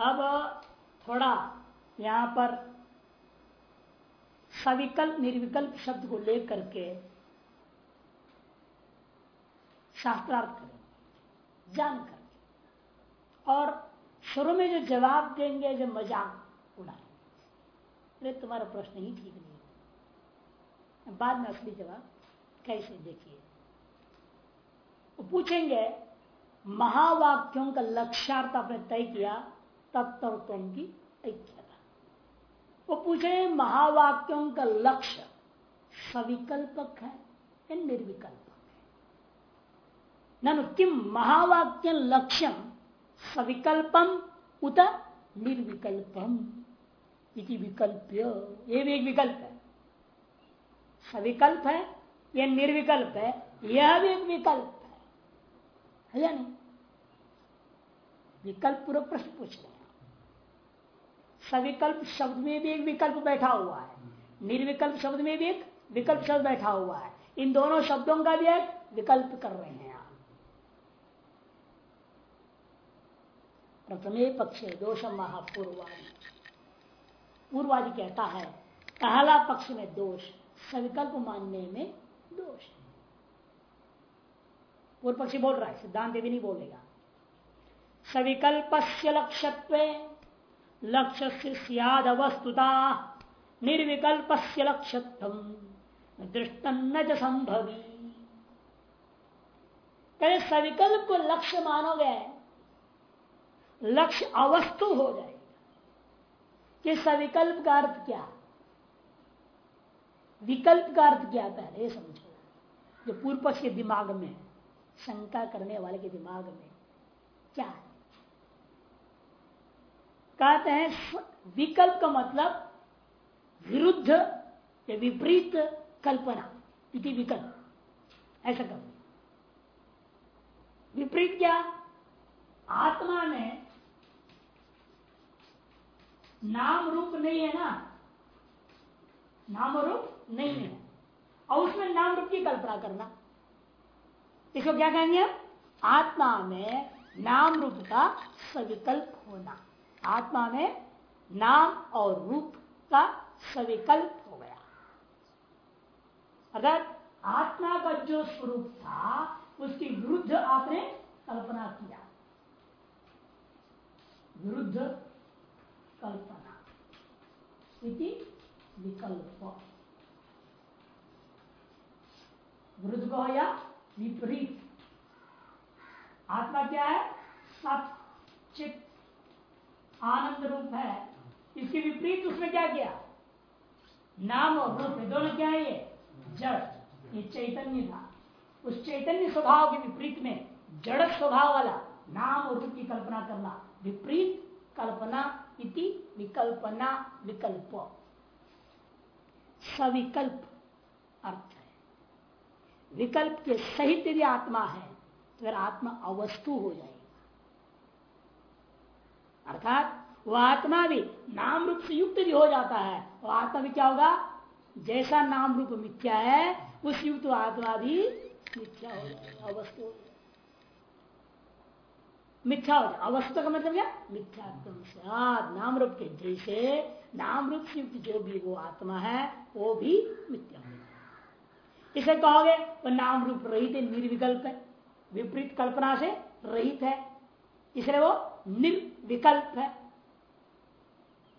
अब थोड़ा यहाँ पर सविकल्प, निर्विकल्प शब्द को लेकर के शास्त्रार्थ करेंगे, जान करके। और शुरू में जो जवाब देंगे, जो मज़ाक उड़ाएँगे। अरे, तुम्हारा प्रश्न ही ठीक नहीं बाद में असली जवाब कैसे देखिए? पूछेंगे, महावाक्यों का लक्ष्यार्थ आपने तय किया तत्व की ऐक्यता। वो पूछे, महावाक्यों का लक्ष्य सविकल्पक है या निर्विकल्पक है? ननु, किम महावाक्य लक्ष्यम सविकल्पम उत निर्विकल्पम? इति विकल्प्य। ये भी एक विकल्प है। सविकल्प है यह निर्विकल्प है? यह भी एक विकल्प है। या नहीं? विकल्प पूर्व प्रश्न पूछ रहे सविकल्प शब्द में भी एक विकल्प बैठा हुआ है। निर्विकल्प शब्द में भी एक विकल्प शब्द बैठा हुआ है। इन दोनों शब्दों का भी एक विकल्प कर रहे हैं आप। प्रथमे पक्ष दोष महापूर्वादि पूर्वादि। कहता है, पहला पक्ष में दोष, सविकल्प मानने में दोष। पूर्व पक्षी बोल रहा है, सिद्धांत भी नहीं बोलेगा। सविकल्प से लक्ष्यत्व लक्ष्य सियाद वस्तुता निर्विकल्प से लक्ष्यत्व दृष्ट न संभवी कहते सविकल्प को लक्ष्य मानोगे लक्ष्य अवस्तु हो जाएगा कि सविकल्प का अर्थ क्या? विकल्प का अर्थ क्या पहले समझो। जो पूर्व पक्ष के दिमाग में शंका करने वाले के दिमाग में क्या है? कहते हैं विकल्प का मतलब विरुद्ध या विपरीत कल्पना, इति विकल्प। ऐसा कर। विपरीत क्या? आत्मा में नाम रूप नहीं है ना? नाम रूप नहीं है। और उसमें नाम रूप की कल्पना करना। इसको क्या कहेंगे आत्मा में नाम रूप का सविकल्प होना। आत्मा में नाम और रूप का सविकल्प हो गया। अगर आत्मा का जो स्वरूप था, उसकी विरुद्ध आपने कल्पना किया। विरुद्ध कल्पना। इति विकल्प। विरुद्ध को या विपरीत। आत्मा क्या है? सत चित आनंद रूप है। इसके विपरीत उसमें क्या किया? नाम और रूप है, दोनों क्या है ये? जड़। ये चैतन्य था। उस चैतन्य स्वभाव के विपरीत में जड़ स्वभाव वाला नाम और रूप की कल्पना करना। विपरीत कल्पना इति विकल्पना विकल्प। सविकल्प अर्थ है। विकल्प के सहित यदि आत्मा है तो फिर आत्मा अवस्तु हो जाएगी। अर्थात वह आत्मा भी नाम रूप से युक्त भी हो जाता है। वह आत्मा भी क्या होगा? जैसा नाम रूप मिथ्या है, उस युक्त आत्मा भी मिथ्या हो जाएगा अवस्तु मिथ्या हो जाए अवस्था का मतलब क्या? मिथ्यात्म नाम रूप के जैसे नाम रूप से युक्त जो भी वो आत्मा है, वो भी मिथ्या हो इसे कहोगे, वो नाम रूप रहित निर्विकल्प है, विपरीत कल्पना से रहित है। इसलिए वो निर्विकल्प है।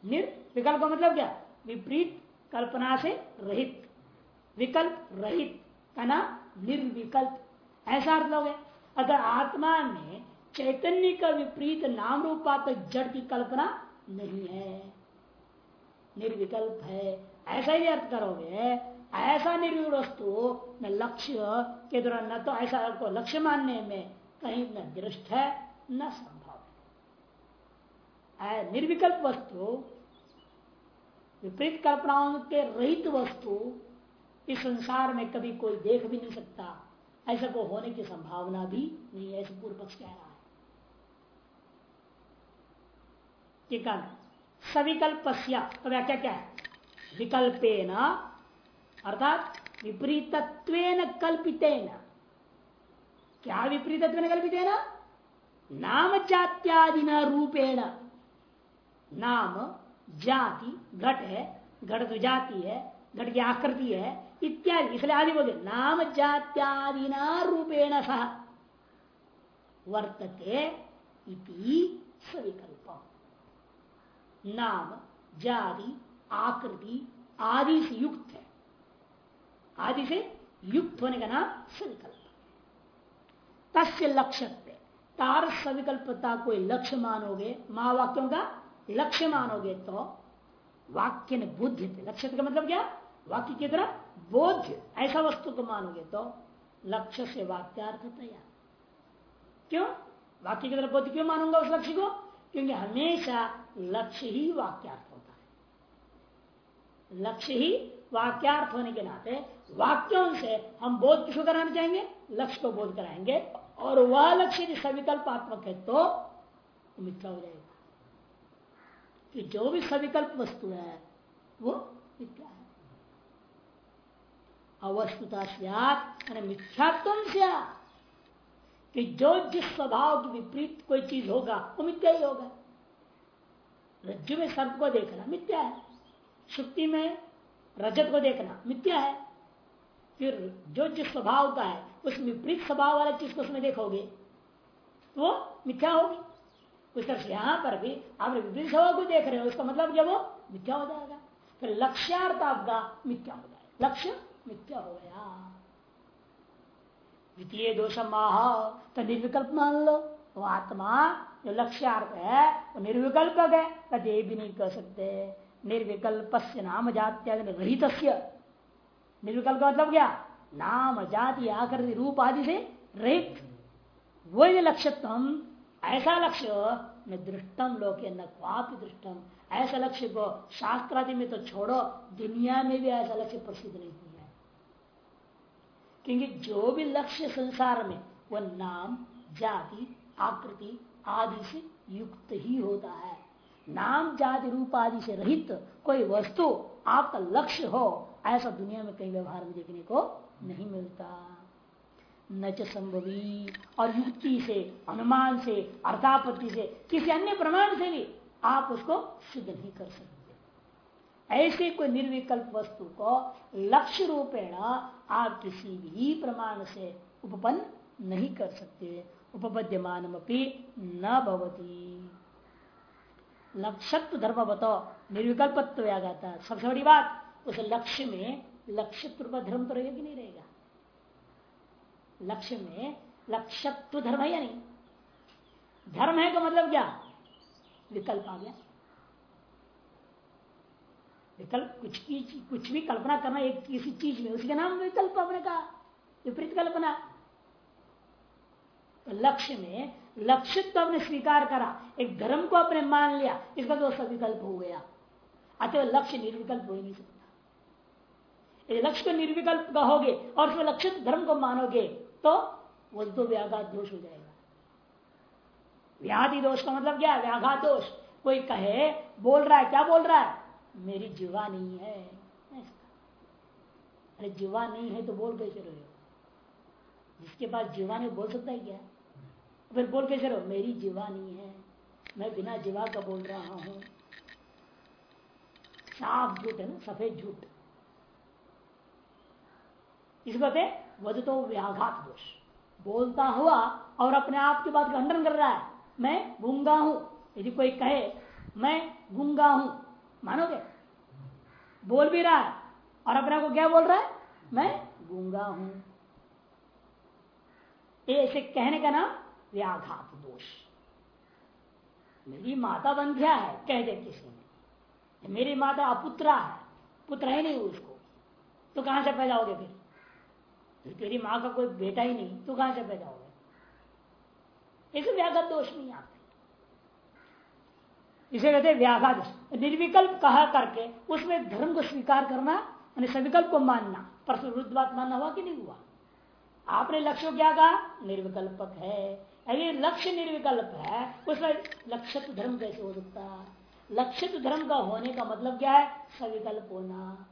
निर्विकल्प मतलब क्या? विपरीत कल्पना से रहित। विकल्प रहित का नाम निर्विकल्प। ऐसा अर्थ लोगे, अगर आत्मा में चैतन्य का विपरीत नाम रूपा रूपात्मक जड़ की कल्पना नहीं है, निर्विकल्प है। ऐसा ही अर्थ करोगे, ऐसा निर्विकल वस्तु न लक्ष्य के द्वारा न तो ऐसा को लक्ष्य मानने में कहीं न दृष्ट है, न निर्विकल्प वस्तु, विपरीत कल्पनाओं के रहित वस्तु, इस संसार में कभी कोई देख भी नहीं सकता। ऐसा को होने की संभावना भी नहीं है, ऐसे पूर्व पक्ष कह रहा है। सविकल्प तो व्याख्या क्या है? विकल्पेन, अर्थात विपरीत कल्पित क्या विपरीत कल्पित नाम जात्यादि रूपेण। नाम, जाति, घट है, घट तो जाति है, घट की आकृति है, इत्यादि। इसलिए आदि बोले नाम जात्यादि रूपेण सह वर्तते इति सविकल्प नाम, जाति, आकृति आदि से युक्त है। आदि से युक्त होने का नाम सविकल्प। तस्य लक्ष्य तार सविकल्पता कोई लक्ष्य मानोगे महावाक्यों का लक्ष्य मानोगे तो वाक्य ने बुद्ध लक्ष्य का मतलब क्या? वाक्य की तरह बोध्य ऐसा वस्तु को मानोगे तो लक्ष्य से वाक्यार्थ तैयार। क्यों? वाक्य की तरह बोध क्यों मानूँगा उस लक्ष्य को? क्योंकि हमेशा लक्ष्य ही वाक्यार्थ होता है। लक्ष्य ही वाक्यार्थ होने के नाते वाक्यों से हम बोध किसको कराना चाहेंगे लक्ष्य को बोध कराएँगे। और वह लक्ष्य यदि सविकल्पात्मक है तो मिथ्या हो जाएगा। कि जो भी सविकल्प वस्तु है, वो मिथ्या है। अवस्तुता मिथ्यात्म से कि जो जिस स्वभाव की विपरीत कोई चीज़ होगा, वो मिथ्या ही होगा। रज्जु में सर्प को देखना मिथ्या है। शुक्ति में रजत को देखना मिथ्या है। फिर जो जिस स्वभाव का है, उस विपरीत स्वभाव वाला चीज़ को उसमें देखोगे तो वो मिथ्या होगी। उस से यहाँ पर भी आप विपरीत स्वभाव को देख रहे हो, उसका मतलब जब वो मिथ्या हो जाएगा, फिर लक्ष्यार्थ आपका मिथ्या हो जाएगा। लक्ष्य मिथ्या हो गया। द्वितीय दोष माह तो निर्विकल्प मान लो, वो आत्मा जो लक्ष्यार्थ है, वो निर्विकल्प है कदे भी नहीं कह सकते। निर्विकल्प से नाम जात्या रहित निर्विकल्प का मतलब क्या? नाम, जाति, आकृति, रूप आदि से रहित। वही लक्ष्यत्म ऐसा लक्ष्य न दृष्टम लोके, न क्वापि दृष्टम। ऐसा लक्ष्य को शास्त्रादि में तो छोड़ो, दुनिया में भी ऐसा लक्ष्य प्रसिद्ध नहीं है। क्योंकि जो भी लक्ष्य संसार में वह नाम, जाति, आकृति आदि से युक्त ही होता है। नाम, जाति, रूप आदि से रहित कोई वस्तु, आपका लक्ष्य हो, ऐसा दुनिया में कई व्यवहार में देखने को नहीं मिलता। न संभवी। और युक्ति से, अनुमान से अर्थापत्ति से, किसी अन्य प्रमाण से भी आप उसको सिद्ध नहीं कर सकते। ऐसे कोई निर्विकल्प वस्तु को लक्ष्य रूपेण आप किसी भी प्रमाण से उपपन्न नहीं कर सकते। उपपद्यमान न भवती। लक्ष्यत्व धर्मवतो, निर्विकल्पत्व आ जाता सबसे बड़ी बात, उस लक्ष्य में लक्ष्यत्व धर्म तो रहेगा कि नहीं रहेगा। लक्ष्य में लक्ष्यत्व धर्म है या नहीं? धर्म है का मतलब क्या? विकल्प आ गया। विकल्प, कुछ की कुछ भी कल्पना करना, एक किसी चीज़ में, उसके नाम विकल्प अपने का विपरीत कल्पना। तो लक्ष्य में लक्षित तो आपने स्वीकार करा, एक धर्म को अपने मान लिया, इसका तो विकल्प हो गया। अतः लक्ष्य निर्विकल्प हो ही नहीं सकता। लक्ष्य को निर्विकल्प कहोगे और उसमें लक्षित धर्म को मानोगे तो वो तो व्याघात दोष हो जाएगा। व्याधि दोष का मतलब क्या व्याघात दोष। कोई कहे, बोल रहा है, क्या बोल रहा है? मेरी जीवा नहीं है। अरे जीवा नहीं है तो बोल कैसे रहे हो? जिसके पास जीवा नहीं बोल सकता है क्या? फिर बोल कैसे रहो मेरी जीवा नहीं है। मैं बिना जीवा का बोल रहा हूँ। साफ़ झूठ है ना? सफ़ेद झूठ। इस कहते वध व्याघात दोष। बोलता हुआ और अपने आप की बात खंडन कर रहा है, मैं गूँगा हूँ। यदि कोई कहे, मैं गूँगा हूँ। मानोगे? बोल भी रहा है और अपने को क्या बोल रहा है? मैं गूँगा हूँ। ऐसे कहने का नाम व्याघात दोष। मेरी माता बंध्या है, कह दे किसी ने। मेरी माता अपुत्रा है, पुत्र है नहीं उसको। तो कहाँ से पैदा होगे फिर? तेरी माँ का कोई बेटा ही नहीं तो कहाँ से पैदा होगा इसे व्याघात दोष नहीं आते। इसे कहते हैं व्याघात निर्विकल्प कहा करके उसमें धर्म को स्वीकार करना यानी सविकल्प को मानना। परसों विरुद्ध बात मानना हुआ कि नहीं हुआ? आपने लक्ष्य क्या कहा? निर्विकल्पक है। यदि लक्ष्य निर्विकल्प है, उसमें लक्षित धर्म कैसे हो सकता? लक्षित धर्म का होने का मतलब क्या है? सविकल्प होना।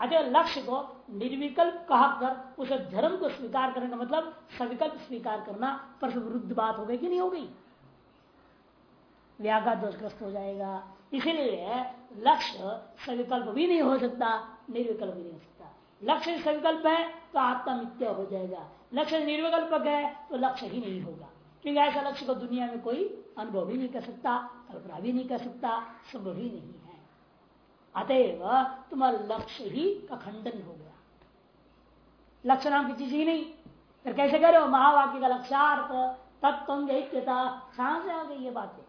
अगर लक्ष्य को निर्विकल्प कहा कर, उस धर्म को स्वीकार करने का मतलब सविकल्प स्वीकार करना पर विरुद्ध बात हो गई कि नहीं हो गई? व्याघात दोषग्रस्त हो जाएगा। इसीलिए लक्ष्य सविकल्प भी नहीं हो सकता, निर्विकल्प भी नहीं हो सकता। लक्ष्य सविकल्प है तो आत्मा मित्य हो जाएगा। लक्ष्य निर्विकल्पक है तो लक्ष्य ही नहीं होगा। क्योंकि ऐसा लक्ष्य को दुनिया में कोई अनुभव ही नहीं कर सकता, कल्पना भी नहीं कर सकता, संभव ही नहीं अतएव तुम्हारा लक्ष्य ही का खंडन हो गया। लक्ष्य नाम की चीज़ ही नहीं। फिर कैसे हो महावाक्य का लक्ष्यार्थ तत्व दैत्यता कहाँ से आ गई ये बातें।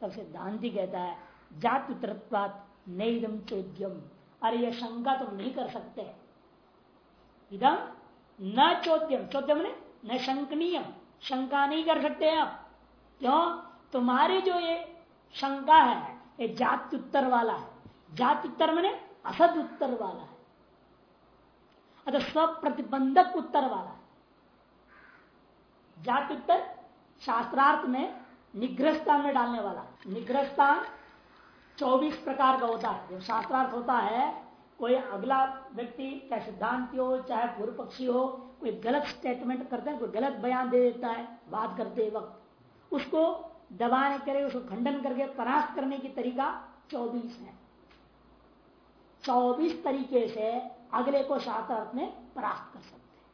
तब सिद्धांति कहता है जाति उत्तरत्वात नईदम चोद्यम। अरे ये शंका तुम नहीं कर सकते। इदम न चोद्यम। चौद्यम ने न शंकनीय शंका नहीं कर सकते आप। क्यों? तुम्हारी जो ये शंका है ये जाति उत्तर वाला है। जाति उत्तर मैंने असद उत्तर वाला है। अतः स्वप्रतिबंधक उत्तर वाला है। जाति उत्तर शास्त्रार्थ में निग्रह स्थान में डालने वाला। निग्रह स्थान चौबीस प्रकार का होता है। जब शास्त्रार्थ होता है, कोई अगला व्यक्ति, चाहे सिद्धांत हो, चाहे पूर्व पक्षी हो, कोई गलत स्टेटमेंट करता है, कोई गलत बयान दे देता है, बात करते वक्त। उसको दबाने करे, उसको खंडन करके परास्त करने की तरीका चौबीस है। चौबीस तरीके से अगले को शास्त्रार्थ में परास्त कर सकते हैं।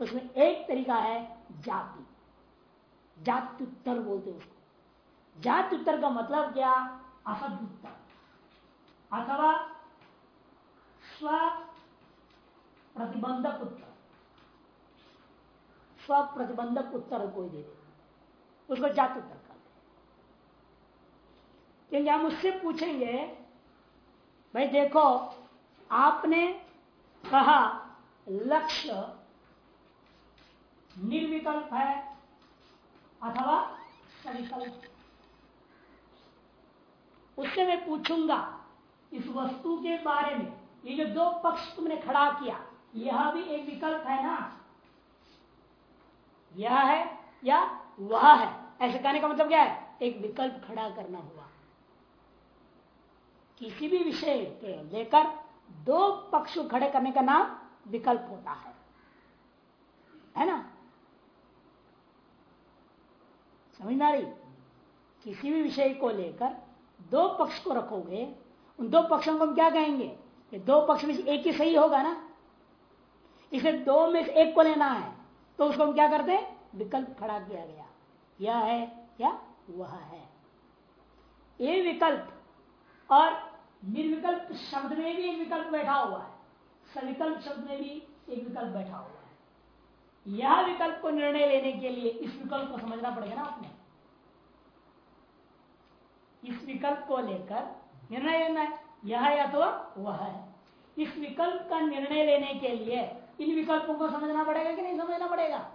उसमें एक तरीका है जाति। जाति उत्तर बोलते उसको। जाति उत्तर का मतलब क्या? असद उत्तर अथवा स्व प्रतिबंधक उत्तर। स्व प्रतिबंधक उत्तर कोई दे दे। उसको जाति उत्तर क्योंकि हम उससे पूछेंगे, भाई देखो, आपने कहा लक्ष्य निर्विकल्प है अथवा सविकल्प। उससे मैं पूछूँगा इस वस्तु के बारे में। ये जो दो पक्ष तुमने खड़ा किया, यह भी एक विकल्प है ना? यह है या वह है? ऐसे कहने का मतलब क्या है? एक विकल्प खड़ा करना हुआ। किसी भी विषय के लेकर दो पक्ष खड़े करने का नाम विकल्प होता है। है ना? समझना रही? किसी भी विषय को लेकर दो पक्ष को रखोगे, उन दो पक्षों को हम क्या कहेंगे? ये दो पक्ष में से एक ही सही होगा ना? इसे दो में से एक को लेना है तो उसको हम क्या करते विकल्प खड़ा किया गया। यह है या वह है। ये विकल्प और निर्विकल्प शब्द में भी एक विकल्प बैठा हुआ है। सविकल्प शब्द में भी एक विकल्प बैठा हुआ है। यह विकल्प को निर्णय लेने के लिए इस विकल्प को समझना पड़ेगा ना आपने। इस विकल्प को लेकर निर्णय लेना है। यह या तो वह है। इस विकल्प का निर्णय लेने के लिए इन विकल्पों को समझना पड़ेगा कि नहीं समझना पड़ेगा?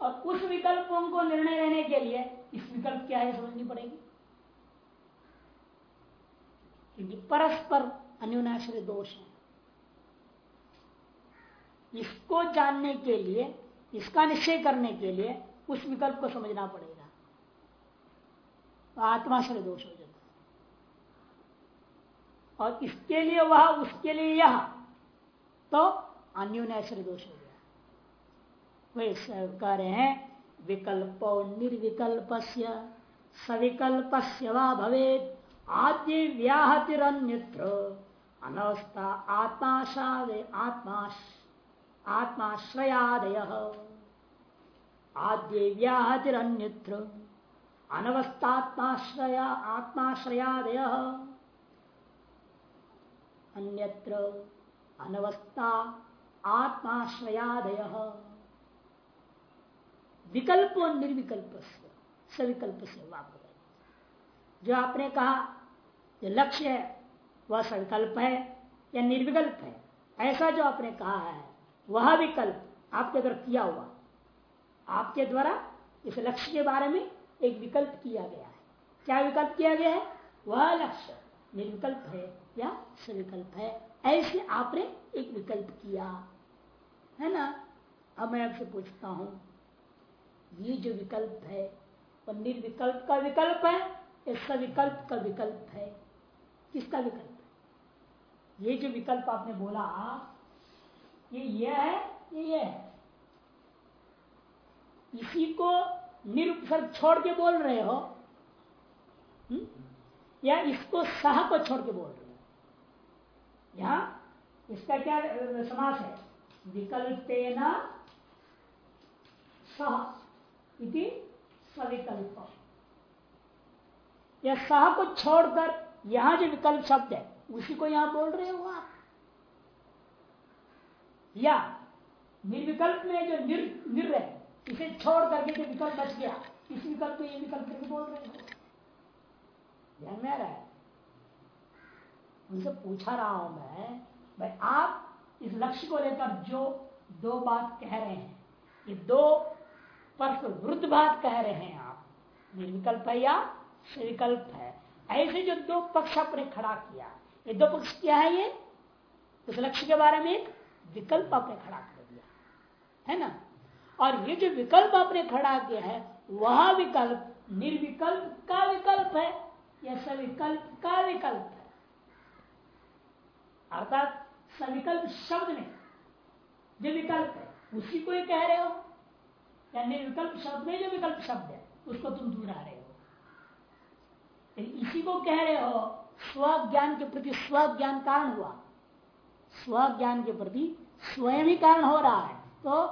और उस विकल्पों को निर्णय लेने के लिए इस विकल्प क्या है समझनी पड़ेगी? क्योंकि परस्पर अन्योनाश्रय दोष है। इसको जानने के लिए, इसका निश्चय करने के लिए उस विकल्प को समझना पड़ेगा। तो आत्माश्रय दोष हो जाता है। और इसके लिए वह, उसके लिए यह तो अन्योनाश्रय दोष हो गया। वे कह रहे हैं, विकल्प निर्विकल्प सविकल्प भवेद आद्य व्याहतिरन्यत्र। अनवस्था आत्माशादय आत्मा आत्माश्रयादय। आद्य व्याहतिरन्यत्र। अनवस्थात्माश्रया आत्माश्रयादय। अन्यत्र अनवस्था आत्माश्रयादय। विकल्प और निर्विकल्प सविकल्प से वाक। जो आपने कहा जो लक्ष्य है, वह संकल्प है, या निर्विकल्प है। ऐसा जो आपने कहा है, वह विकल्प आपके द्वारा किया हुआ। आपके द्वारा इस लक्ष्य के बारे में एक विकल्प किया गया है। क्या विकल्प किया गया है? वह लक्ष्य निर्विकल्प है या सविकल्प है। ऐसे आपने एक विकल्प किया, है ना? अब मैं आपसे पूछता हूँ, ये जो विकल्प है वह निर्विकल्प का विकल्प है या विकल्प का विकल्प है? किसका विकल्प। ये जो विकल्प आपने बोला, ये ये है, ये ये है। इसी को निरुपसर्ग छोड़ के बोल रहे हो हुँ? या इसको सह को छोड़ के बोल रहे हो? यहाँ इसका क्या समास है? विकल्पेना सह इति सविकल्प। या सह को छोड़कर यहाँ जो विकल्प शब्द है, उसी को यहाँ बोल रहे हो आप। या निर्विकल्प में जो निर निर है, इसे छोड़ करके जो विकल्प बच गया, इस विकल्प में ये विकल्प करके बोल रहे हो। ध्यान में रहा है? उनसे पूछा रहा हूँ मैं, भाई आप इस लक्ष्य को लेकर जो दो बात कह रहे हैं, ये दो परस्पर वृद्ध बात कह रहे हैं आप, निर्विकल्प है या विकल्प है? ऐसे जो दो पक्ष आपने खड़ा किया। ये दो पक्ष क्या है ये? उस लक्ष्य के बारे में एक विकल्प आपने खड़ा कर दिया। है ना? और ये जो विकल्प आपने खड़ा किया है, वह विकल्प निर्विकल्प का विकल्प है, या सविकल्प का विकल्प है। अर्थात सविकल्प शब्द में जो विकल्प है, उसी को ही कह रहे हो? या निर्विकल्प शब्द में जो विकल्प शब्द है, उसको तुम दूर आ रहे हो। इसी को कह रहे हो, स्वज्ञान के प्रति स्वज्ञान कारण हुआ। स्वज्ञान के प्रति स्वयं ही कारण हो रहा है तो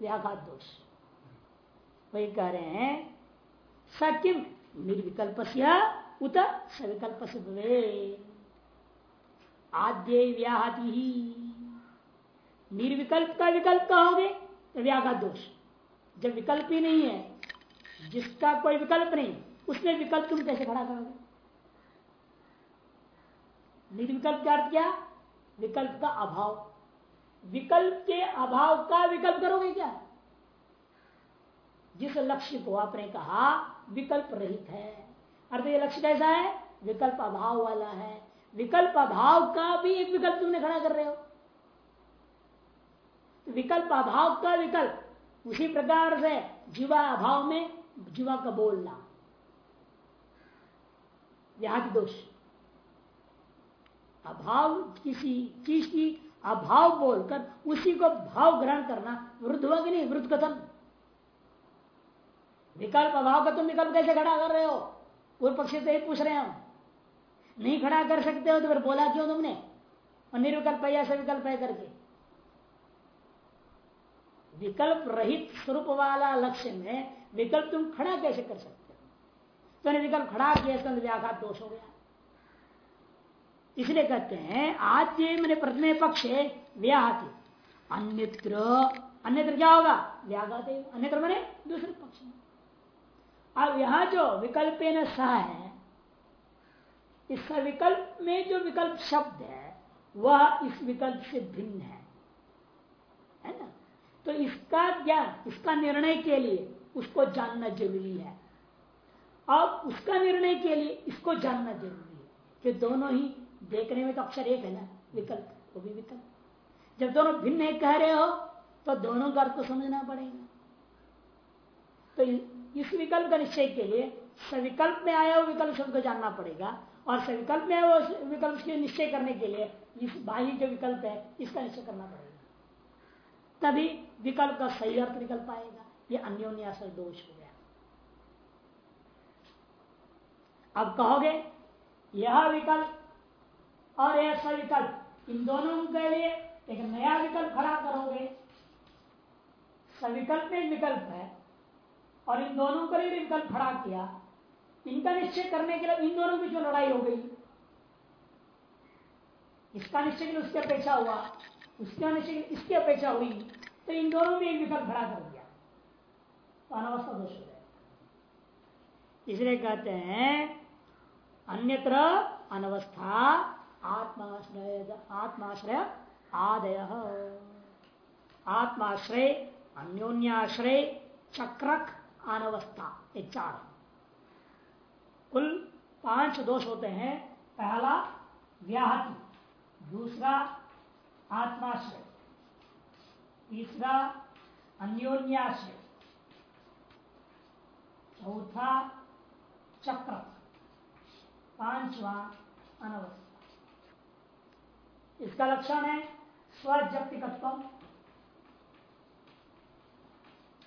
व्याघात दोष। वही कह रहे हैं सकिम निर्विकल्प से उत सविकल्प से आद्य व्याहति ही। निर्विकल्प का विकल्प कहोगे तो व्याघात दोष। जब विकल्प ही नहीं है, जिसका कोई विकल्प नहीं उसमें विकल्प तुम कैसे खड़ा करोगे? निर्विकल्प का अर्थ क्या? विकल्प का अभाव। विकल्प के अभाव का विकल्प करोगे क्या? जिस लक्ष्य को आपने कहा, विकल्प रहित है। अर्थ ये लक्ष्य कैसा है? विकल्प अभाव वाला है। विकल्प अभाव का भी एक विकल्प तुमने खड़ा कर रहे हो। विकल्प अभाव का विकल्प उसी प्रकार से जीवा अभाव में जीवा का बोलना। व्याधि दोष अभाव किसी चीज़ की अभाव बोलकर उसी को भाव ग्रहण करना, वृद्ध हुआ कि नहीं वृद्ध कथन। विकल्प अभाव का तुम विकल्प कैसे खड़ा कर रहे हो? पूर्व पक्षी से पूछ रहे हैं नहीं खड़ा कर सकते हो तो फिर बोला क्यों तुमने? और निर्विकल्प है ऐसा विकल्प है करके? विकल्प रहित स्वरूप वाला लक्ष्य में विकल्प तुम खड़ा कैसे कर सकते तो विकल्प खड़ा किया व्याघात दोष हो गया। इसलिए कहते हैं आद्य मैंने प्रथम पक्ष व्याहति। अन्यत्र अन्यत्र क्या होगा? व्याघात अन्यत्र मैंने दूसरे पक्ष में। अब यहाँ जो विकल्प न सह है, इस विकल्प में जो विकल्प शब्द है, वह इस विकल्प से भिन्न है। है ना? तो इसका ज्ञान, इसका निर्णय के लिए उसको जानना ज़रूरी है। अब उसका निर्णय के लिए इसको जानना ज़रूरी है कि दोनों ही देखने में तो अक्षर एक है ना, विकल्प, वो भी विकल्प। जब दोनों भिन्न एक कह रहे हो तो दोनों का अर्थ को समझना पड़ेगा। तो इस विकल्प का निश्चय के लिए सविकल्प में आया हुआ विकल्प शब्द को जानना पड़ेगा और सविकल्प में आया हुआ विकल्प के निश्चय करने के लिए इस बाह्य जो विकल्प है, इसका निश्चय करना पड़ेगा। तभी विकल्प का सही अर्थ निकल पाएगा। ये अन्योन्यासर दोष हो गया। अब कहोगे, यह विकल्प और यह सविकल्प इन दोनों के लिए एक नया विकल्प खड़ा करोगे। सविकल्प में विकल्प है, और इन दोनों के लिए विकल्प खड़ा किया। इनका निश्चय करने के लिए इन दोनों की जो लड़ाई हो गई। इसका निश्चय के लिए उसकी अपेक्षा हुआ, उसका निश्चय इसकी अपेक्षा हुई तो इन दोनों में एक विकल्प खड़ा कर दिया। तो अनावस्था दोष हो जाएगा। इसलिए कहते हैं अन्यत्र अनवस्था आत्माश्रय आत्माश्रय आदय। आत्माश्रय, अन्योन्याश्रय, चक्रक अनवस्था ये चार कुल पाँच दोष होते हैं। पहला, व्याहति। दूसरा, आत्माश्रय। तीसरा, अन्योन्याश्रय। चौथा चक्र पांचवा अनवस्था। इसका लक्षण है स्वजप्तिकत्व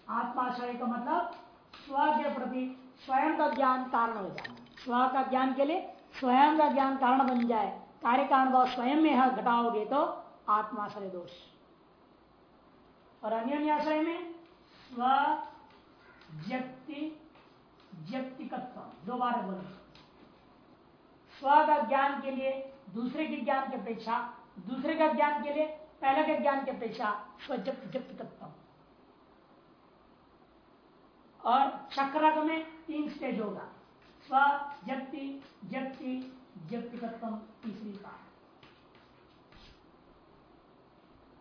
आत्माश्रय का मतलब स्व के प्रति स्वयं का ज्ञान कारण हो जाना। स्व का ज्ञान के लिए स्वयं का ज्ञान कारण बन जाए। कार्य कारण भाव स्वयं में घटाओगे तो आत्माश्रय दोष। और अन्य आश्रय में स्व जप्ति जप्तिकत्व दो बार बोले स्व का ज्ञान के लिए, दूसरे के ज्ञान की अपेक्षा, दूसरे का ज्ञान के लिए, पहले के ज्ञान की अपेक्षा स्वजप्त जप्त और चक्रक में तीन स्टेज होगा। स्व जप्ति जप्ति जप्तिकत्व तीसरी का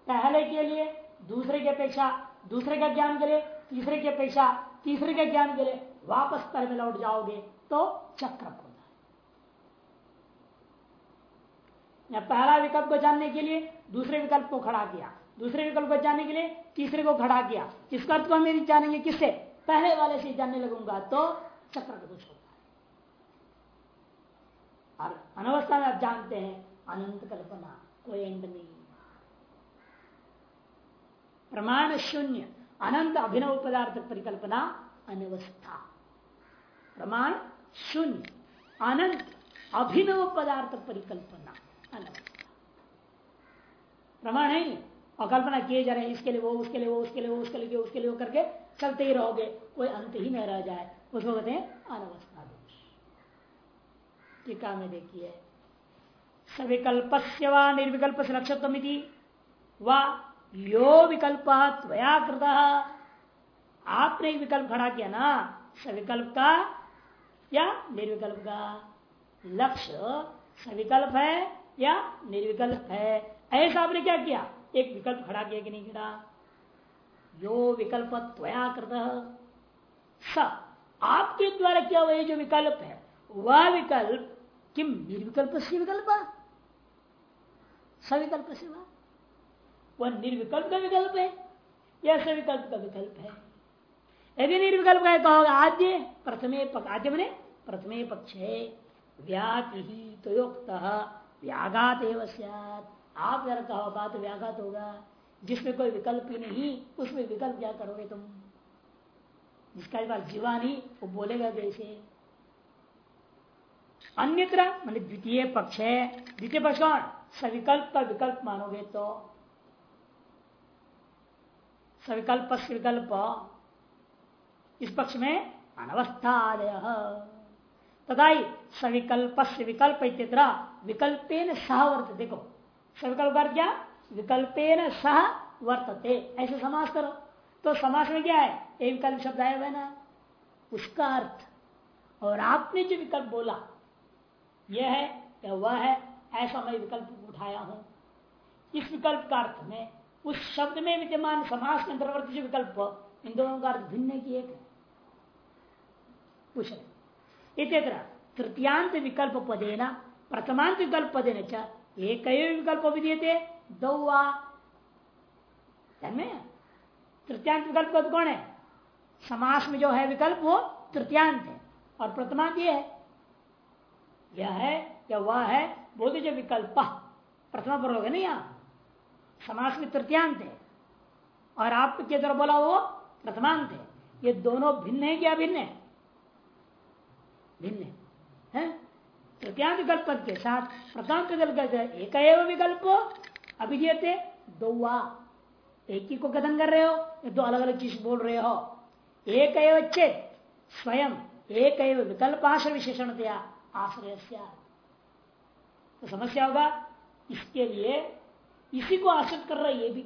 पहले के लिए, दूसरे की अपेक्षा, दूसरे का ज्ञान के लिए, तीसरे की अपेक्षा, तीसरे के ज्ञान के लिए वापस पर में लौट जाओगे तो चक्र होगा या पहला विकल्प को जानने के लिए दूसरे विकल्प को खड़ा किया। दूसरे विकल्प को जानने के लिए तीसरे को खड़ा किया। इसका अर्थ को हम जानेंगे किससे? पहले वाले से जानने लगूँगा तो चक्र का दोष होता है। और अनवस्था में आप जानते हैं, अनंत कल्पना, कोई एंड नहीं। प्रमाण शून्य, अनंत अभिनव पदार्थ परिकल्पना, अनवस्था। प्रमाण शून्य, अनंत अभिनव पदार्थ परिकल्पना। प्रमाण है और कल्पना किए जा रहे हैं, इसके लिए वो, उसके लिए वो, उसके लिए वो, उसके लिए उसके लिए वो करके चलते ही रहोगे। कोई अंत ही नहीं रह जाए। उसको कहते हैं अनवस्था दोष टीका में देखिए। सविकल्प से व निर्विकल्प से लक्ष्यत्वमिति व यो विकल्प त्वया कृत। आपने एक विकल्प खड़ा किया ना, सविकल्प का या निर्विकल्प का। लक्ष्य सविकल्प है या निर्विकल्प है। ऐसा आपने क्या किया? एक विकल्प खड़ा किया कि नहीं खड़ा? जो विकल्प त्वया स, आपके द्वारा क्या हुआ जो विकल्प है, वह विकल्प किम? निर्विकल्प से विकल्प? सविकल्प से वह? वह निर्विकल्प का विकल्प है या सविकल्प का विकल्प है? यदि निर्विकल्प का कहोगे आद्य, प्रथमे आद्य बने, प्रथमे पक्षे व्याति ही तो व्याघात आप जरा कहो बात व्याघात होगा। जिसमें कोई विकल्प ही नहीं, उसमें विकल्प क्या करोगे तुम? जिसका पास जीवा नहीं, वो बोलेगा कैसे? अन्यत्र, मान द्वितीय पक्ष है। द्वितीय पक्ष कौन? सविकल्प का विकल्प मानोगे तो। सविकल्प विकल्प। इस पक्ष में अनवस्था आदय तथा सविकल्प विकल्प इतना विकल्पेन सह वर्त देखो सविकल्प क्या? विकल्पेन सह वर्तते। ऐसे समास करो। तो समास में क्या है? एक विकल्प शब्द आया हुआ ना? उसका अर्थ। और आपने जो विकल्प बोला, यह है या वह है, ऐसा मैं विकल्प उठाया हूँ। इस विकल्प का अर्थ में, उस शब्द में विद्यमान समास के अंतर्वर्ती जो विकल्प, इन दोनों का अर्थ भिन्न की एक है? पूछ। रहे तृतीयांत विकल्प पदेना प्रथमांत विकल्प देने पदेन एक विकल्प विधि थे दो तृतीयांत विकल्प कौन है? समास में जो है विकल्प वो तृतीयांत है। और प्रथमांत ये है। यह है, या वह है बोलते जो विकल्प। प्रथमा पर होगा नहीं यहाँ। समास में तृतीयांत है। और आपके तरफ़ बोला वो? प्रथमांत है। ये दोनों भिन्न है क्या भिन्न? है भिन्न। है? तृतीयांत विकल्प के साथ प्रथम विकल्प एक विकल्प अभिधीयते दो एक ही को कथन कर रहे हो? या दो अलग अलग चीज़ बोल रहे हो। एक चेत, स्वयं। एक विकल्प आश्रय विशेषण दिया आश्रय तो समस्या होगा, इसके लिए इसी को आश्रित कर रहा है ये भी।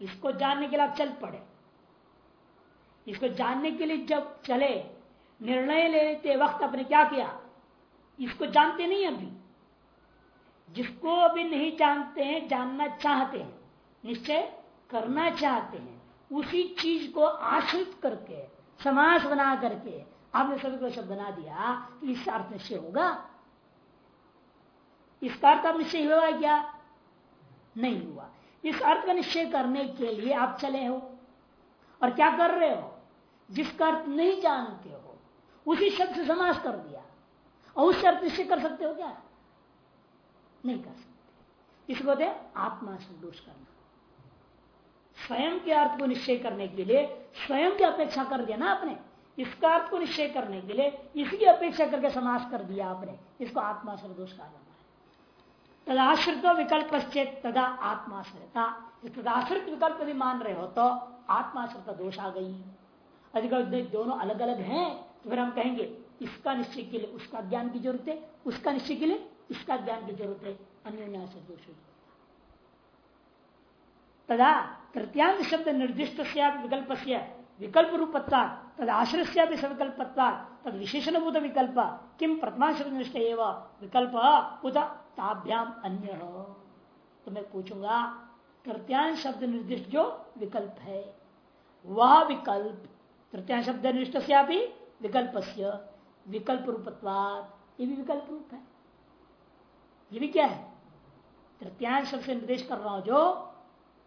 इसको जानने के लिए आप चल पड़े। इसको जानने के लिए जब चले, निर्णय लेते वक्त आपने क्या किया? इसको जानते नहीं अभी। जिसको अभी नहीं जानते हैं, जानना चाहते हैं, निश्चय करना चाहते हैं, उसी चीज़ को आश्रित करके, समास बना करके, आपने सभी को शब्द बना दिया तो इस अर्थ निश्चय होगा। इसका अर्थ निश्चय हुआ क्या? नहीं हुआ। इस अर्थ का निश्चय करने के लिए आप चले हो। और क्या कर रहे हो? जिसका अर्थ नहीं जानते हो, उसी शब्द से समास कर दिया। और उस अर्थ निश्चय कर सकते हो क्या? नहीं कर सकते। इसको बोलते आत्मा से दोष करना। स्वयं के अर्थ को निश्चय करने के लिए, स्वयं की अपेक्षा कर दिया ना आपने? इसका अर्थ को निश्चय करने के लिए इसकी अपेक्षा करके समास कर दिया आपने। इसको आत्माश्रय दोष कहा जाता है। तदाश्रित विकल्प तदा आत्माश्रयता तदाश्रित विकल्प यदि मान रहे हो तो आत्माश्रित दोष आ गई। अधिक दोनों अलग अलग हैं तो फिर हम कहेंगे इसका निश्चय के लिए उसका ज्ञान की ज़रूरत है, उसका निश्चय के लिए इसका ज्ञान की ज़रूरत है अन्य दोष तदा तृतीयांश शब्द निर्दिष्ट विकल्प से विकल्प रूपत्ता तद आश्रय से विकल्पत्ता तद विशेषणभूत विकल्प किम प्रथमा शब्द निष्ठ विकल्प, उत ताभ्याम अन्य। तो मैं पूछूँगा, तृतीयांश शब्द निर्दिष्ट जो विकल्प है, वह विकल्प, तृतीयांश शब्द निर्दिष्ट से विकल्प से विकल्प रूपत्वाद ये भी विकल्प रूप है। ये भी क्या है? तृतीयांश से निर्देश कर रहा हूँ जो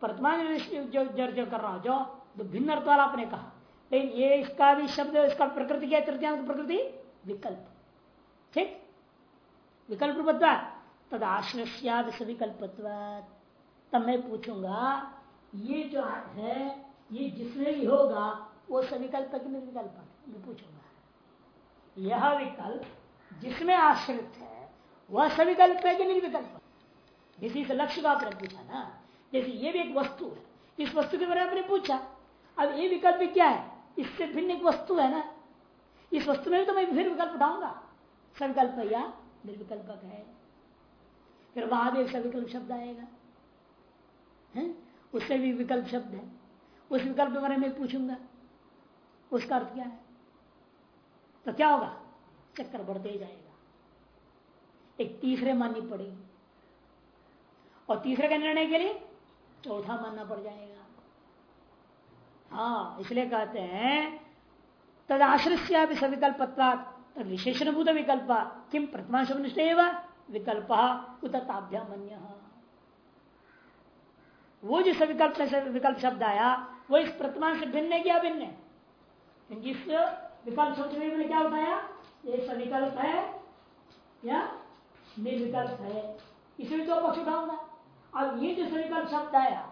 वर्तमान जो जो, जो कर रहा हूँ जो तो भिन्न अर्थ वाला आपने कहा। लेकिन ये इसका भी शब्द इसका प्रकृति क्या है? तृतीयांश प्रकृति विकल्प। ठीक? विकल्प रूपत्वाद। तद आश्रस्याद विकल्पत्व तब मैं पूछूँगा ये जो है ये जिसमें भी होगा वो सविकल्प कि निर्विकल्प मैं पूछूँगा। यह विकल्प जिसमें आश्रित है, वह सविकल्प है कि निर्विकल्प जिस लक्ष्य का आपने पूछा ना, जैसे ये भी एक वस्तु है, इस वस्तु के बारे में आपने पूछा, अब ये विकल्प क्या है? इससे भिन्न एक वस्तु है ना। इस वस्तु में भी तो मैं फिर विकल्प उठाऊँगा। सविकल्प या निर्विकल्पक है। फिर वहाँ भी एक सविकल्प शब्द आएगा। है? उससे भी विकल्प शब्द है। उस विकल्प के बारे में पूछूँगा। उसका अर्थ क्या है? तो क्या होगा? चक्कर बढ़ते ही जाएगा। एक तीसरे माननी पड़ेगी। और तीसरे के निर्णय के लिए चौथा मानना पड़ जाएगा। हाँ इसलिए कहते हैं तद आश्रय सविकल्प तद विशेषणभूत विकल्प किम प्रथमा शब्द विकल्प उतताभ्यामन्य वो जो सविकल्प विकल्प शब्द आया, वो इस प्रतिमा से भिन्न क्या भिन्न है? जिस विकल्प शब्द में मैंने क्या उठाया? ये सविकल्प है, या निर्विकल्प है। इसमें दो पक्ष उठाऊँगा। अब ये जो सविकल्प शब्द आया,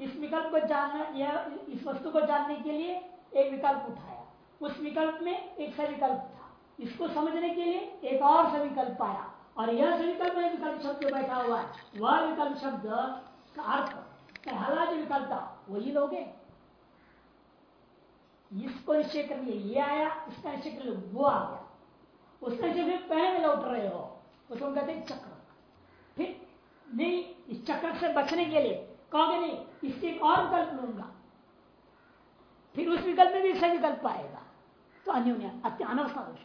इस विकल्प को जानना, या इस वस्तु को जानने के लिए एक विकल्प उठाया। उस विकल्प में एक सविकल्प था। इसको समझने के लिए एक और सविकल्प आया। और यह सविकल्प में विकल्प शब्द बैठा हुआ है, वह विकल्प शब्द का अर्थ, पहला जो विकल्प था वही लोगे इसको निश्चय कर लिया ये आया, इसका निश्चय कर लिया वो आ गया। उसका निश्चय पहले लौट रहे हो, उसको कहते हैं चक्र। फिर, नहीं, इस चक्र से बचने के लिए कहोगे नहीं इससे एक और विकल्प लूँगा। फिर उस विकल्प में भी सही विकल्प आएगा। तो अन्योन्य अत्यवस्था दोष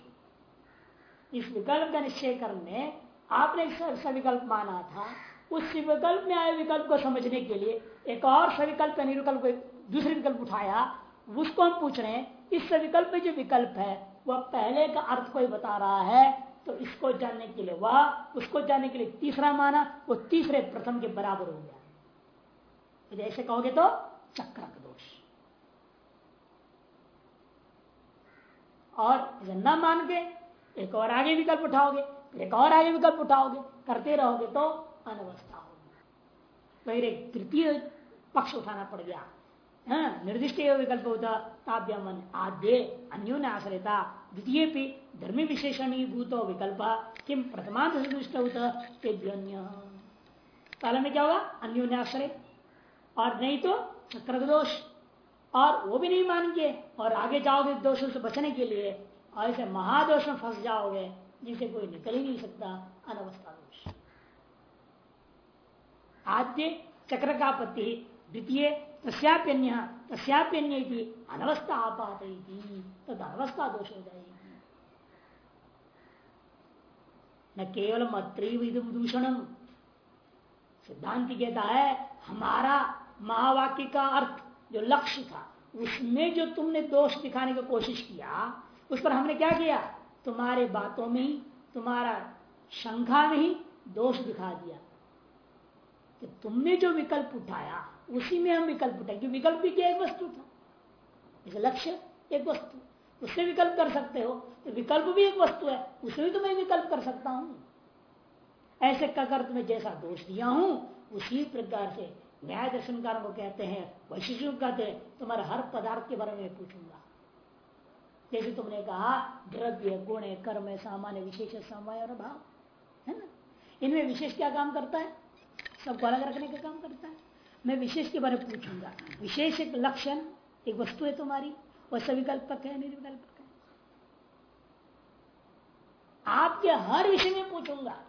इस विकल्प का निश्चय करने, आपने एक सविकल्प माना था, उस विकल्प में आए विकल्प को समझने के लिए एक और सविकल्प का निर्विकल्प दूसरे विकल्प उठाया उसको हम पूछ रहे हैं, इस विकल्प जो विकल्प है, वह पहले का अर्थ कोई बता रहा है तो इसको जानने के लिए वह, उसको जानने के लिए तीसरा माना, वो तीसरे प्रथम के बराबर हो गया। यदि ऐसे कहोगे तो चक्र दोष। और न मान के एक और आगे विकल्प उठाओगे एक और आगे विकल्प उठाओगे, करते रहोगे तो अनवस्था होगी। फिर एक तृतीय पक्ष उठाना पड़ गया। निर्दिष्ट विकल्प होता ताभ्यमन आद्य अन्योन आश्रयता द्वितीय धर्म विशेषणी भूत विकल्प किम प्रथमांत दृष्ट होता पहले में क्या होगा अन्योन्याश्रय। और नहीं तो चक्र दोष और वो भी नहीं मानेंगे और आगे जाओगे दोषों से बचने के लिए और ऐसे महादोष में फंस जाओगे जिसे कोई निकल ही नहीं सकता, अनवस्था दोष। आद्य चक्र का पति द्वितीय तस्याप्यन्य तस्याप्यन्य अनवस्था आपात, तद अनवस्था दोष हो जाएगी न केवल अत्रीव दूषणम। सिद्धांत कहता है, हमारा महावाक्य का अर्थ, जो लक्ष्य था, उसमें जो तुमने दोष दिखाने की कोशिश किया, उस पर हमने क्या किया? तुम्हारे बातों में ही, तुम्हारा शंखा में ही दोष दिखा दिया। कि तुमने जो विकल्प उठाया उसी में हम विकल्प उठाए, क्योंकि विकल्प भी क्या एक वस्तु था। इसे लक्ष्य, एक वस्तु। उससे विकल्प कर सकते हो तो विकल्प भी एक वस्तु है, उसे भी तो मैं विकल्प कर सकता हूँ। ऐसे कर तुम्हें जैसा दोष दिया हूँ, उसी प्रकार से न्याय दर्शनकार को कहते हैं वैशिष्य कहते हैं, तुम्हारे हर पदार्थ के बारे में पूछूँगा। जैसे तुमने कहा, द्रव्य, गुण, कर्म, सामान्य, विशेष समय और भाव है ना? इनमें विशेष क्या काम करता है? सबको अलग रखने का काम करता है। मैं विशेष के बारे में पूछूँगा। विशेष एक लक्षण, एक वस्तु है तुम्हारी, वह सविकल्पक है, निर्विकल्पक है। आपके हर विषय में पूछूँगा।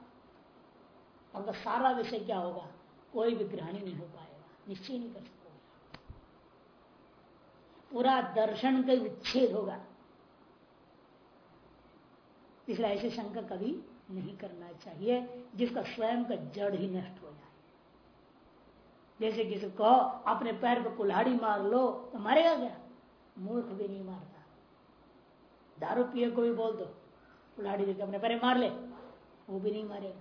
और सारा विषय क्या होगा? कोई भी ग्रहण नहीं हो पाएगा। निश्चय नहीं कर सकता। पूरा दर्शन का उच्छेद होगा। इसलिए ऐसे शंका कभी नहीं करना चाहिए, जिसका स्वयं का जड़ ही नष्ट हो जाए। जैसे किसी को अपने पैर पर कुल्हाड़ी मार लो तो मारेगा क्या? मूर्ख भी नहीं मारता। दारू पिए को भी बोल दो, कुल्हाड़ी देकर अपने पैर मार ले, वो भी नहीं मारेगा।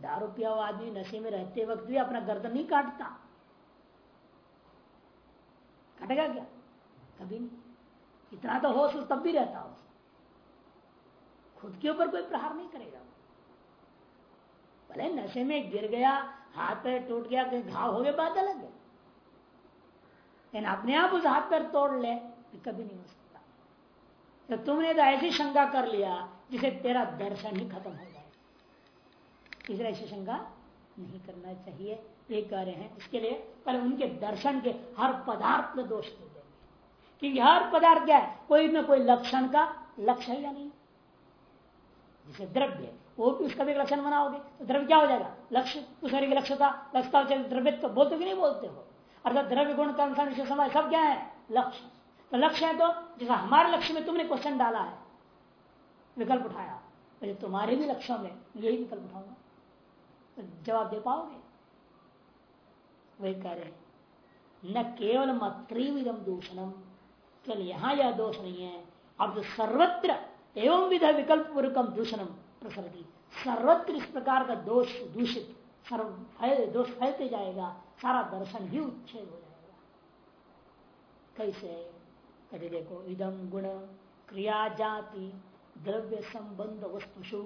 दारू पिया हुआ आदमी नशे में रहते वक्त भी अपना गर्दन नहीं काटता। काटेगा क्या? कभी नहीं। इतना तो होश तब भी रहता हो। खुद के ऊपर कोई प्रहार नहीं करेगा। भले नशे में गिर गया हाथ पैर टूट गया कहीं घाव हो गए, बात अलग है। अपने आप उस हाथ पैर तोड़ ले कभी नहीं हो सकता। तो तुमने तो ऐसी शंका कर लिया, जिसे तेरा दर्शन ही खत्म हो जाए। इसलिए ऐसी शंका नहीं करना चाहिए। ये कह रहे हैं, इसके लिए पहले उनके दर्शन के हर पदार्थ में दोष दे देंगे। क्योंकि हर पदार्थ क्या है? कोई न कोई लक्षण का लक्ष्य या नहीं। जैसे द्रव्य वो भी उसका भी लक्षण बनाओगे तो द्रव्य क्या हो जाएगा? लक्ष्य, उस की लक्ष्यता लक्षता द्रव्य तो बोलते कि नहीं बोलते हो। अर्थात द्रव्य, गुण कर्म विषय समय सब क्या है? लक्ष्य। तो लक्ष्य है तो जैसा हमारे लक्ष्य में तुमने क्वेश्चन डाला है, विकल्प उठाया तो तुम्हारे भी लक्ष्यों में यही विकल्प उठाऊँगा। तो जवाब दे पाओगे? वही कह रहे न केवल मत्रिविदम दूषणम केवल यहाँ यह दोष नहीं है। अब तो सर्वत्र एवं विध विकल्प पूर्वकम दूषणम प्रसरती सर्वत्र इस प्रकार का दोष दूषित, सर्व फैल, दोष फैलते जाएगा, सारा दर्शन ही उच्छेद हो जाएगा। कैसे? कभी देखो इदम गुण क्रिया जाति द्रव्य संबंध वस्तुषु।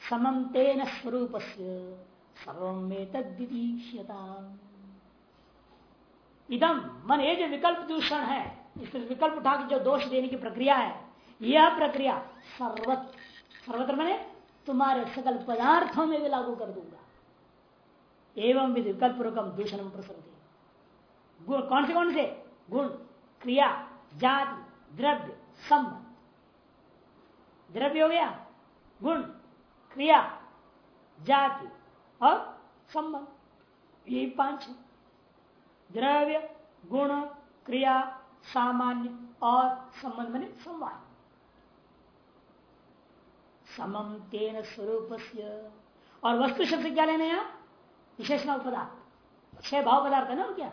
समम तेन स्वरूप से इदम मन, ये जो विकल्प दूषण है, इस विकल्प उठा के जो दोष देने की प्रक्रिया है, यह प्रक्रिया सर्वत्र सर्वत्र मैंने तुम्हारे सकल पदार्थों में भी लागू कर दूँगा। एवं विधि विकल्प रूपम दूषण प्रसंग गुण कौन से कौन से? गुण, क्रिया, जाति, द्रव्य, संबंध। द्रव्य हो गया, गुण, क्रिया, जाति और संबंध। ये पाँच द्रव्य, गुण, क्रिया, सामान्य और संबंध, मैंने संवाद। समम तेन स्वरूप और वस्तु शब्द क्या लेने हैं? विशेष पदार्थ छह भाव पदार्थ है ना क्या?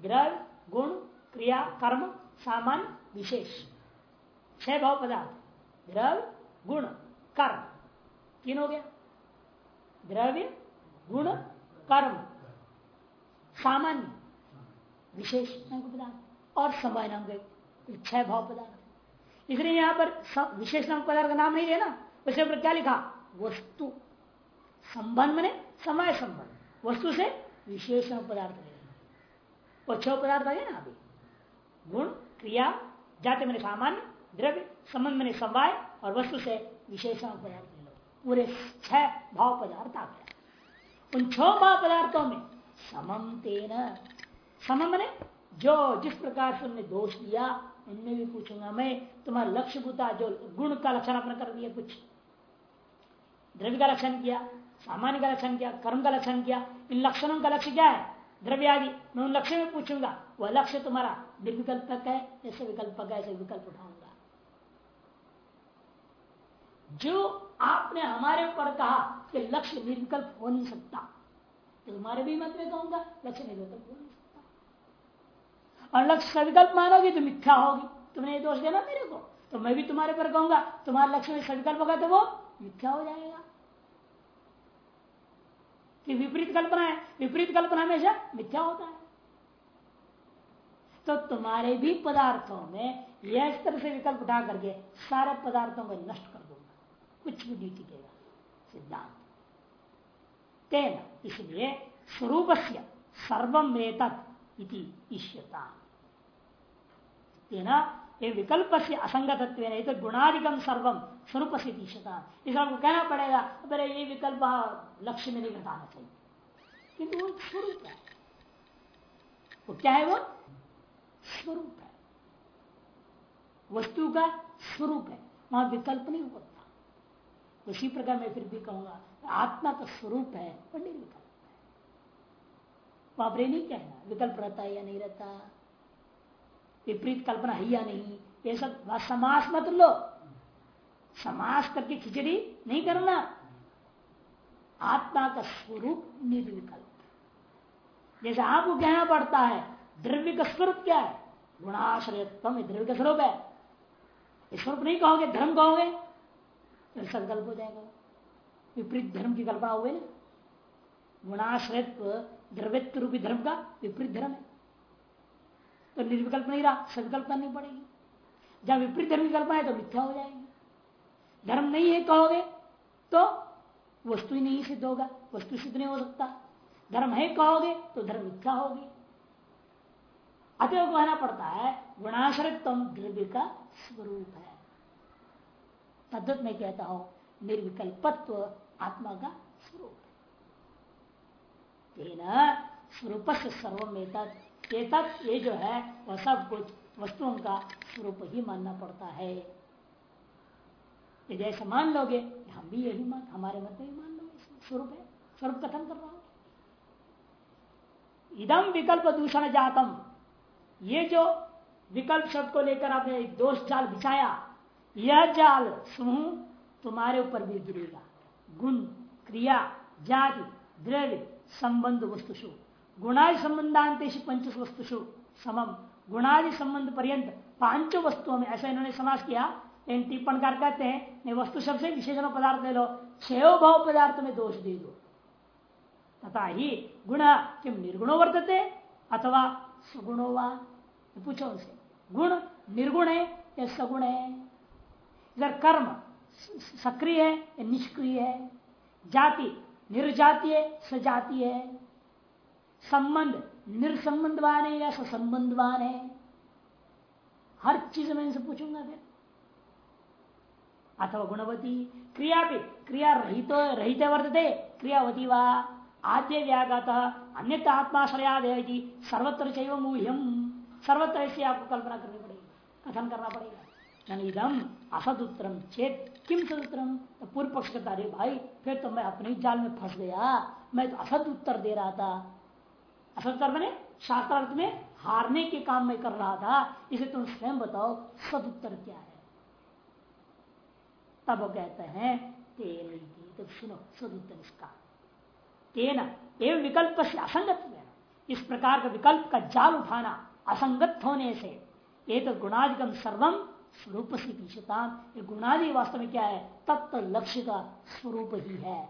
द्रव्य गुण, क्रिया, कर्म, सामान्य, विशेष। छह भाव पदार्थ। द्रव्य गुण, कर्म। तीन हो गया। द्रव्य, गुण, कर्म। सामान्य। विशेष पदार्थ। और समय नाम छह भाव पदार्थ। इसलिए यहाँ पर विशेष नाम पदार्थ का नाम नहीं लेना। उसके ऊपर क्या लिखा? वस्तु। संबंध मैंने समय संबंध। वस्तु से विशेषण पदार्थ वो छह पदार्थ आ ना अभी। गुण, क्रिया, जाते मैंने सामान्य, द्रव्य, संबंध मैंने समवाय और वस्तु से विशेषण पदार्थ ले लो। पूरे छह भाव पदार्थ आ गया उन छह भाव पदार्थों में समम तेन। समम ने जो जिस प्रकार से उन्होंने दोष दिया उनमें भी पूछूँगा मैं, तुम्हारा लक्ष्य भूता जो गुण का लक्षण अपना कर दिया कुछ। द्रव्य का लक्षण किया, सामान्य का लक्षण किया, कर्म का लक्षण किया, इन लक्षणों का लक्ष्य क्या है? द्रव्य आदि मैं उन लक्ष्य में पूछूँगा, वह लक्ष्य तुम्हारा निर्विकल्पक है, ऐसे विकल्पक है, ऐसे विकल्प उठाऊँगा। जो आपने हमारे ऊपर कहा कि लक्ष्य निर्विकल्प हो नहीं सकता तो तुम्हारे भी मत में कहूँगा, लक्ष्य निर्विकल्प हो नहीं सकता। और लक्ष्य सविकल्प मानोगी तो मिथ्या होगी। तुमने ये दोष देना मेरे को तो मैं भी तुम्हारे पर कहूँगा, तुम्हारा लक्ष्य में सविकल्प होगा तो वो मिथ्या हो जाएगा। कि विपरीत कल्पना है। विपरीत कल्पना हमेशा मिथ्या होता है। तो तुम्हारे भी पदार्थों में यह इस तरह से विकल्प उठा करके सारे पदार्थों को नष्ट कर दूँगा। कुछ भी नहीं टिकेगा। सिद्धांत। तेना, इसलिए स्वरूप से सर्वम इति इष्यता। ये विकल्प से असंगतत्व नहीं तो गुणाधिकम सर्वम स्वरूप से तीक्षता इस आपको कहना पड़ेगा अरे ये विकल्प लक्ष्य में नहीं घटाना चाहिए। किंतु वो स्वरूप है। वो क्या है वो? स्वरूप है। वस्तु का स्वरूप है। वहाँ विकल्प नहीं हो सकता। उसी प्रकार मैं फिर भी कहूँगा, आत्मा का स्वरूप है और निर्विकल्प है। वहाँ पर नहीं कहना, विकल्प रहता है या नहीं रहता। विपरीत कल्पना है या नहीं, ये सब समास मत लो। समास करके खिचड़ी नहीं करना। आत्मा का स्वरूप निर्विकल्प। जैसे आपको कहना पड़ता है, द्रव्य का स्वरूप क्या है? गुणाश्रयत्म द्रव्य का स्वरूप है। स्वरूप नहीं कहोगे, धर्म कहोगे, फिर संकल्प हो जाएगा। विपरीत धर्म की कल्पना हुए ना। गुणाश्रयत्व द्रव्यत्व रूपी धर्म का विपरीत धर्म है। तो निर्विकल्प नहीं रहा, संकल्प करनी पड़ेगी। जब विपरीत धर्म की कल्पना है तो मिथ्या हो जाएगी। धर्म नहीं है कहोगे तो वस्तु ही नहीं सिद्ध होगा, वस्तु सिद्ध नहीं हो सकता। धर्म है कहोगे तो धर्म मिथ्या होगी। अतः कहना पड़ता है गुणाश्रितम द्रव्य का स्वरूप है। तद्वत में कहता हूँ, निर्विकल्पत्व आत्मा का स्वरूप है। स्वरूप से सर्वम ये जो है, वह सब कुछ वस्तुओं का स्वरूप ही मानना पड़ता है। यदि ऐसा मान लोगे हम भी यही मान, हमारे मत में मान लो स्वरूप है। स्वरूप कथन कर रहा हूँ। इदम विकल्प दूषण जातम। ये जो विकल्प शब्द को लेकर आपने एक दोष जाल बिछाया, यह जाल समूह तुम्हारे ऊपर भी गिरेगा गुण, क्रिया, जाति, द्रव्य, संबंध वस्तुषु। गुणादि संबंधांतेश पंच वस्तुषु समम। गुणादि संबंध पर्यंत पाँच वस्तुओं में, ऐसा इन्होंने समाज किया इन टिप्पणकार कहते हैं वस्तु शब्द से विशेषण पदार्थ ले लो। छो भाव पदार्थ में दोष दे दो। तथा ही गुण किम निर्गुणो वर्तते अथवा सुगुणो वा? पूछो गुण निर्गुण है या सगुण है? इधर कर्म सक्रिय है या निष्क्रिय है? जाति निर्जातीय सजातीय है? संबंध निर्संबंधवान है या संबंधवान है? हर चीज़ में इनसे पूछूँगा फिर। अथवा गुणवती क्रिया भी क्रिया रहित रहित वर्तते। क्रियावती वा आद्य व्यागत अन्य आत्माश्रयादि सर्वत्र चैव मूह्यम। सर्वत्र ऐसे आपको कल्पना करनी पड़ेगी। कथन करना पड़ेगा? इदम असद उत्तरम चेत किम सदुत्तरम तो पूर्व पक्ष का भाई, फिर तो मैं अपने जाल में फंस गया। मैं तो असद उत्तर दे रहा था। असद उत्तर मैंने शास्त्रार्थ में हारने के काम में कर रहा था। इसे तुम स्वयं बताओ, सदुत्तर क्या है? तब कहते हैं तेन तो सुनो सदुत्तर इसका। तेन एवं विकल्प से असंगत इस प्रकार का विकल्प का जाल उठाना असंगत होने से एक तो गुणाधिकम सर्वम स्वरूप से पीछता। गुणादि वास्तव में क्या है? तत्व लक्ष्य का स्वरूप ही है।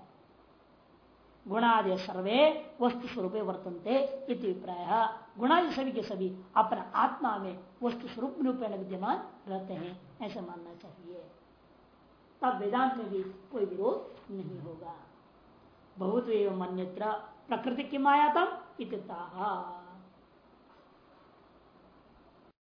गुणादि सर्वे वस्तु स्वरूप वर्तनते अभिप्राय। गुणादि सभी के सभी अपना आत्मा में वस्तु स्वरूप रूपेण विद्यमान रहते हैं। ऐसे मानना चाहिए। तब वेदांत में भी कोई विरोध नहीं होगा। बहुत मन प्रकृति की मायातम इतना